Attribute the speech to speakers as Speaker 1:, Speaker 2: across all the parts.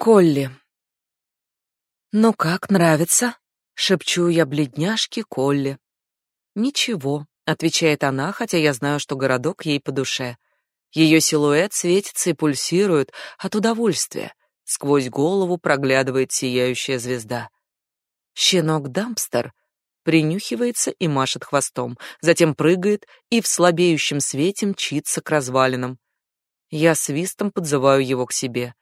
Speaker 1: Колли. «Ну как, нравится?» — шепчу я бледняшке Колли. «Ничего», — отвечает она, хотя я знаю, что городок ей по душе. Ее силуэт светится и пульсирует от удовольствия. Сквозь голову проглядывает сияющая звезда. Щенок Дампстер принюхивается и машет хвостом, затем прыгает и в слабеющем свете мчится к развалинам. Я свистом подзываю его к себе.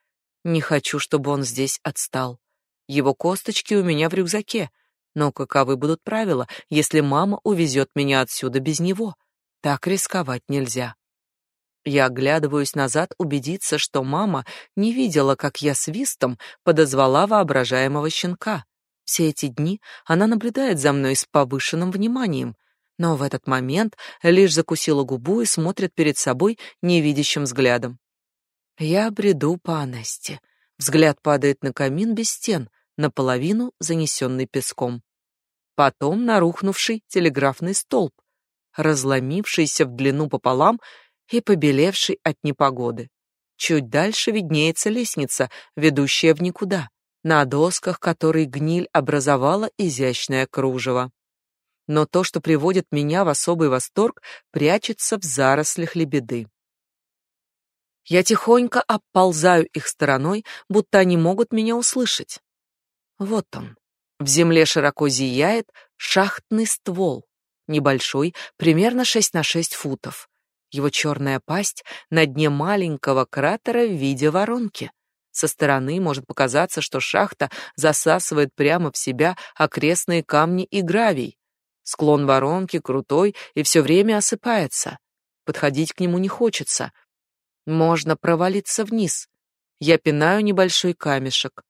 Speaker 1: Не хочу, чтобы он здесь отстал. Его косточки у меня в рюкзаке. Но каковы будут правила, если мама увезет меня отсюда без него? Так рисковать нельзя. Я оглядываюсь назад убедиться, что мама не видела, как я свистом подозвала воображаемого щенка. Все эти дни она наблюдает за мной с повышенным вниманием, но в этот момент лишь закусила губу и смотрит перед собой невидящим взглядом. Я бреду по Анесте. Взгляд падает на камин без стен, наполовину занесенный песком. Потом на рухнувший телеграфный столб, разломившийся в длину пополам и побелевший от непогоды. Чуть дальше виднеется лестница, ведущая в никуда, на досках которой гниль образовала изящное кружево. Но то, что приводит меня в особый восторг, прячется в зарослях лебеды. Я тихонько обползаю их стороной, будто они могут меня услышать. Вот он. В земле широко зияет шахтный ствол, небольшой, примерно 6 на 6 футов. Его черная пасть на дне маленького кратера в виде воронки. Со стороны может показаться, что шахта засасывает прямо в себя окрестные камни и гравий. Склон воронки крутой и все время осыпается. Подходить к нему не хочется, можно провалиться вниз. Я пинаю небольшой камешек.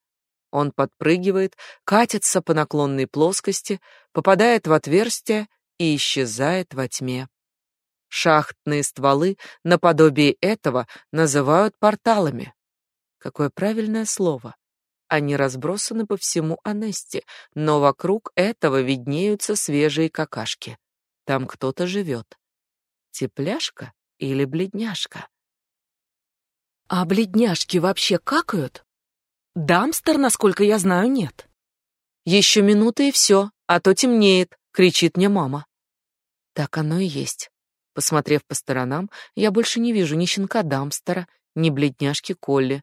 Speaker 1: Он подпрыгивает, катится по наклонной плоскости, попадает в отверстие и исчезает во тьме. Шахтные стволы наподобие этого называют порталами. Какое правильное слово. Они разбросаны по всему Анесте, но вокруг этого виднеются свежие какашки. Там кто-то живет. Тепляшка или бледняшка? А бледняшки вообще какают? Дамстер, насколько я знаю, нет. Еще минута и все, а то темнеет, кричит мне мама. Так оно и есть. Посмотрев по сторонам, я больше не вижу ни щенка Дамстера, ни бледняшки Колли.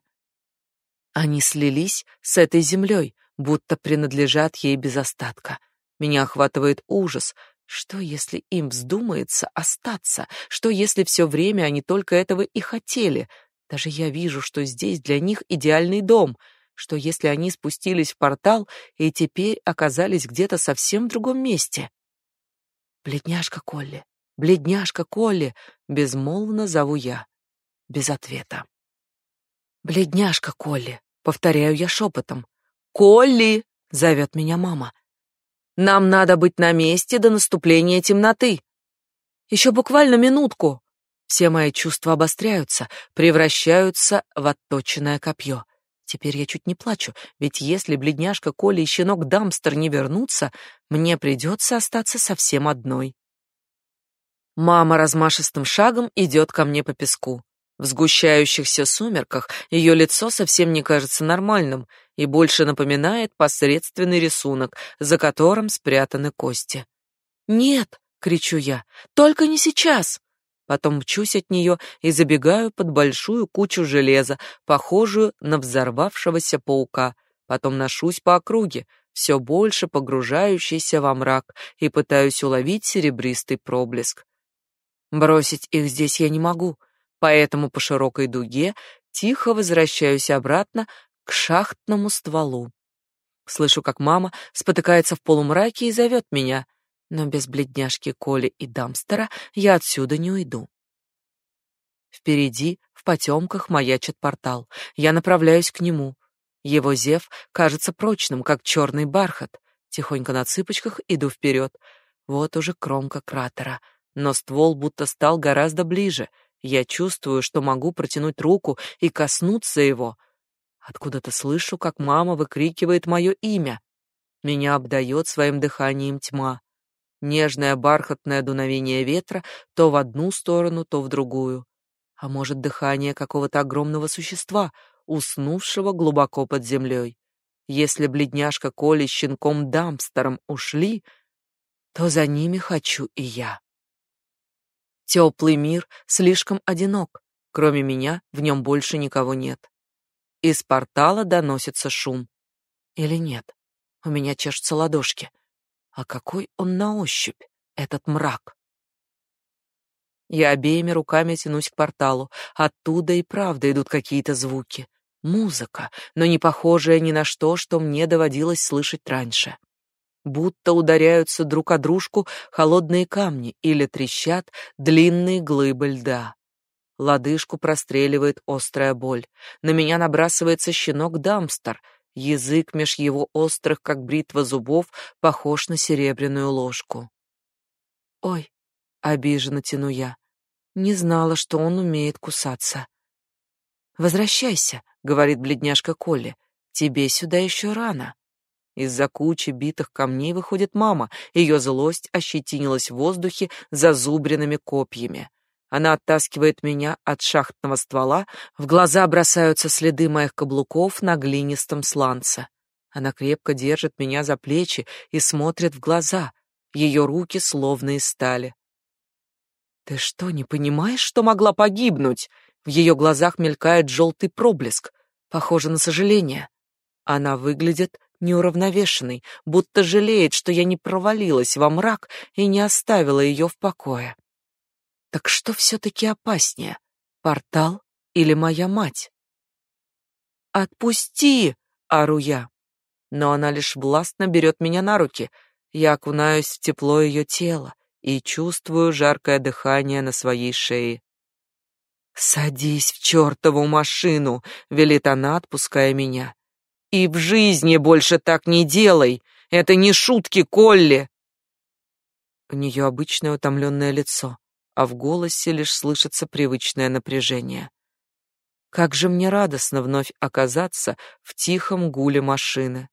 Speaker 1: Они слились с этой землей, будто принадлежат ей без остатка. Меня охватывает ужас. Что, если им вздумается остаться? Что, если все время они только этого и хотели — даже я вижу, что здесь для них идеальный дом, что если они спустились в портал и теперь оказались где-то совсем в другом месте. Бледняшка Колли, бледняшка Колли, безмолвно зову я, без ответа. Бледняшка Колли, повторяю я шепотом. Колли, зовет меня мама. Нам надо быть на месте до наступления темноты. Еще буквально минутку. Все мои чувства обостряются, превращаются в отточенное копье. Теперь я чуть не плачу, ведь если бледняшка Коля и щенок Дамстер не вернутся, мне придется остаться совсем одной. Мама размашистым шагом идет ко мне по песку. В сгущающихся сумерках ее лицо совсем не кажется нормальным и больше напоминает посредственный рисунок, за которым спрятаны кости. «Нет!» — кричу я. «Только не сейчас!» Потом мчусь от нее и забегаю под большую кучу железа, похожую на взорвавшегося паука. Потом ношусь по округе, все больше погружающийся во мрак, и пытаюсь уловить серебристый проблеск. Бросить их здесь я не могу, поэтому по широкой дуге тихо возвращаюсь обратно к шахтному стволу. Слышу, как мама спотыкается в полумраке и зовет меня но без бледняшки Коли и Дамстера я отсюда не уйду. Впереди, в потемках, маячит портал. Я направляюсь к нему. Его зев кажется прочным, как черный бархат. Тихонько на цыпочках иду вперед. Вот уже кромка кратера, но ствол будто стал гораздо ближе. Я чувствую, что могу протянуть руку и коснуться его. Откуда-то слышу, как мама выкрикивает мое имя. Меня обдает своим дыханием тьма нежное бархатное дуновение ветра то в одну сторону, то в другую. А может, дыхание какого-то огромного существа, уснувшего глубоко под землей. Если бледняшка Коля с щенком Дамстером ушли, то за ними хочу и я. Теплый мир слишком одинок, кроме меня в нем больше никого нет. Из портала доносится шум. Или нет? У меня чешутся ладошки. А какой он на ощупь, этот мрак? Я обеими руками тянусь к порталу. Оттуда и правда идут какие-то звуки. Музыка, но не похожая ни на что, что мне доводилось слышать раньше. Будто ударяются друг о дружку холодные камни или трещат длинные глыбы льда. Лодыжку простреливает острая боль. На меня набрасывается щенок Дамстер. Язык меж его острых, как бритва зубов, похож на серебряную ложку. Ой, Обиженно тяну я. Не знала, что он умеет кусаться. Возвращайся, говорит бледняшка Колли. Тебе сюда еще рано. Из-за кучи битых камней выходит мама. Ее злость ощетинилась в воздухе зазубренными копьями. Она оттаскивает меня от шахтного ствола, в глаза бросаются следы моих каблуков на глинистом сланце. Она крепко держит меня за плечи и смотрит в глаза. Ее руки словно из стали. Ты что, не понимаешь, что могла погибнуть? В ее глазах мелькает желтый проблеск, похоже на сожаление. Она выглядит неуравновешенной, будто жалеет, что я не провалилась во мрак и не оставила ее в покое. Так что все-таки опаснее, портал или моя мать? «Отпусти!» — ору я. Но она лишь властно берет меня на руки. Я окунаюсь в тепло ее тела, и чувствую жаркое дыхание на своей шее. «Садись в чертову машину!» — велит она, отпуская меня. «И в жизни больше так не делай! Это не шутки, Колли!» У нее обычное утомленное лицо, а в голосе лишь слышится привычное напряжение. Как же мне радостно вновь оказаться в тихом гуле машины.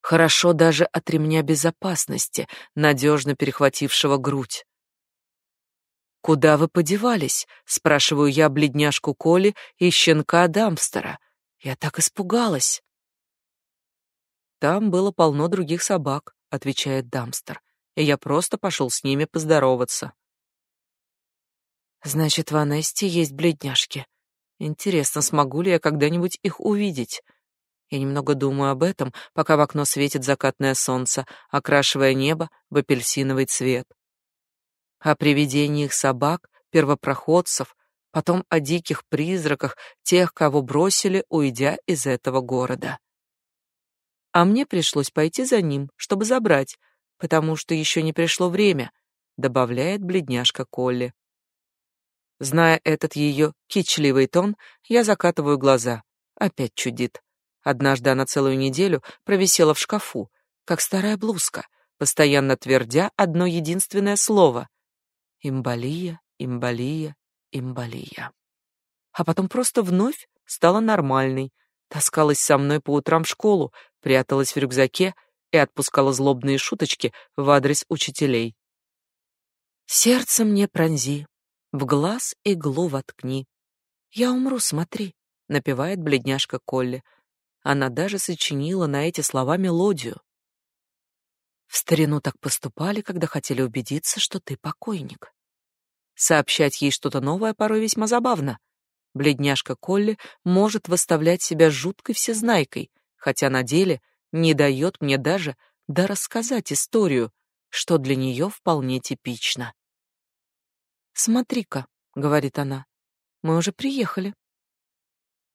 Speaker 1: Хорошо даже от ремня безопасности, надежно перехватившего грудь. «Куда вы подевались?» — спрашиваю я бледняшку Коли и щенка Дамстера. Я так испугалась. «Там было полно других собак», — отвечает Дамстер, и я просто пошел с ними поздороваться. «Значит, в Анесте есть бледняшки. Интересно, смогу ли я когда-нибудь их увидеть?» Я немного думаю об этом, пока в окно светит закатное солнце, окрашивая небо в апельсиновый цвет. О привидениях собак, первопроходцев, потом о диких призраках, тех, кого бросили, уйдя из этого города. А мне пришлось пойти за ним, чтобы забрать, потому что еще не пришло время, добавляет бледняшка Колли. Зная этот ее кичливый тон, я закатываю глаза. Опять чудит. Однажды она целую неделю провисела в шкафу, как старая блузка, постоянно твердя одно единственное слово — «Имболия, имболия, имболия». А потом просто вновь стала нормальной, таскалась со мной по утрам в школу, пряталась в рюкзаке и отпускала злобные шуточки в адрес учителей. «Сердце мне пронзи, в глаз иглу воткни. Я умру, смотри», — напевает бледняшка Колли — она даже сочинила на эти слова мелодию. В старину так поступали, когда хотели убедиться, что ты покойник. Сообщать ей что-то новое порой весьма забавно. Бледняшка Колли может выставлять себя жуткой всезнайкой, хотя на деле не дает мне даже да рассказать историю, что для нее вполне типично. «Смотри-ка», — говорит она, — «мы уже приехали».